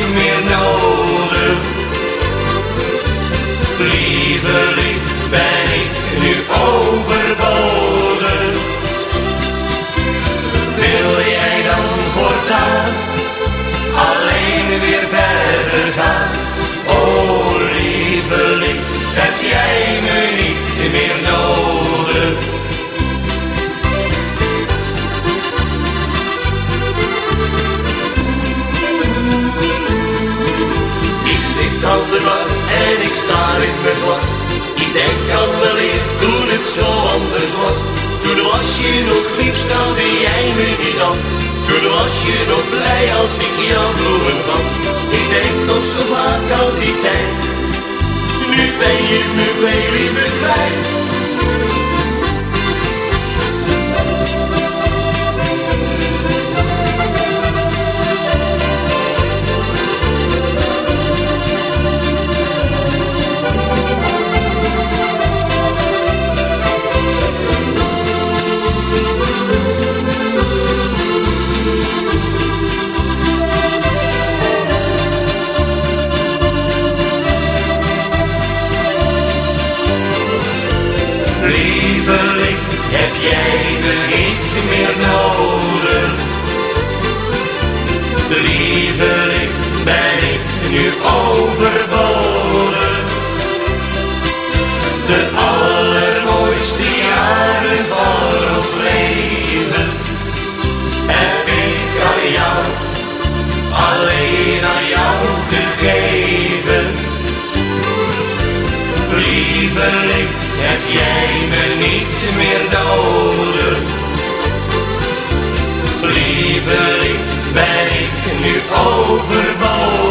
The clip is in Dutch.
to me, no en ik sta in mijn glas. Ik denk aan wel eer toen het zo anders was. Toen was je nog lief, stelde jij me niet aan. Toen was je nog blij als ik jouw bloemen gaf. Ik denk nog zo vaak aan die tijd. Nu ben je me veel liever kwijt. Lieveling, heb jij me niet meer nodig? Lieveling, ben ik nu overbodig? De allermooiste jaren van ons leven heb ik aan jou, alleen aan jou gegeven. Lieveling, heb jij me niet meer nodig? Lieveling, ben ik nu overbodig?